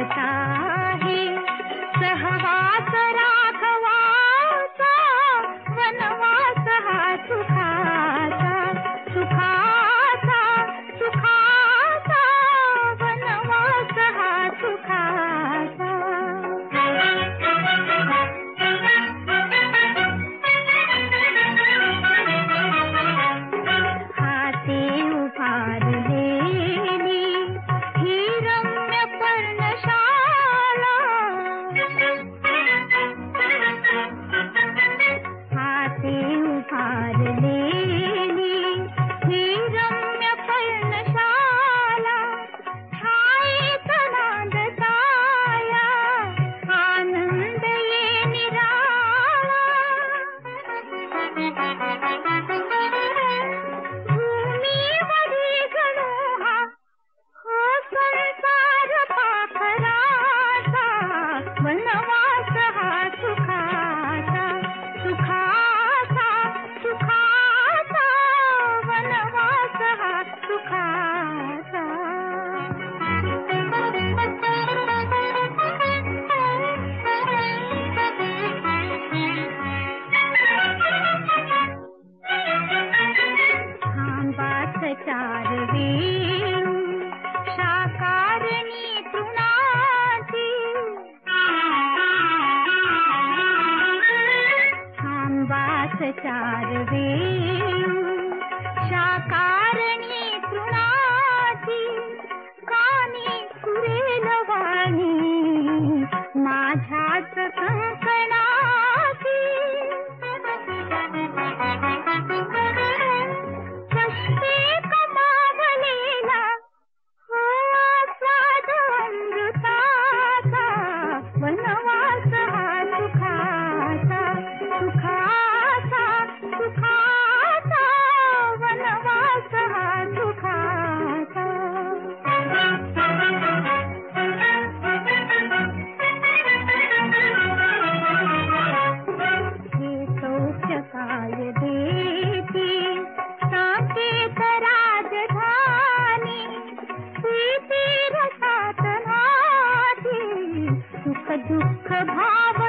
सुखता वेणू शाकारणी तृणाची दुख भाव